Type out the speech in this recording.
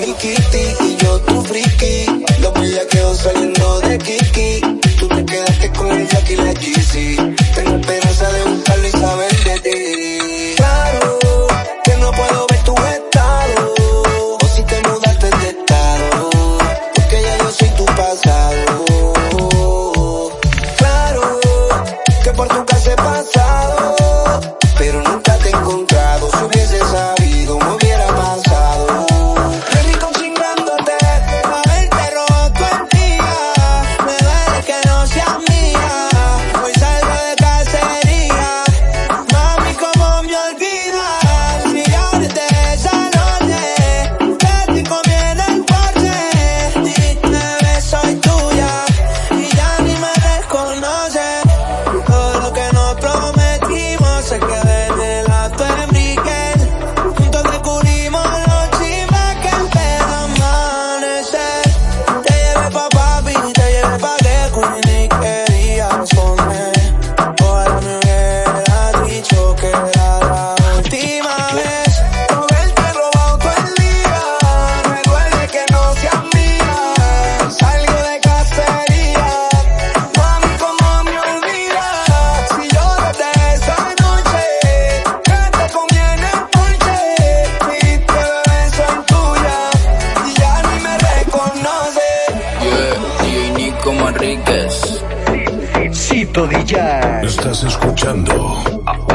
friki y yo tu friki. Estás escuchando ah.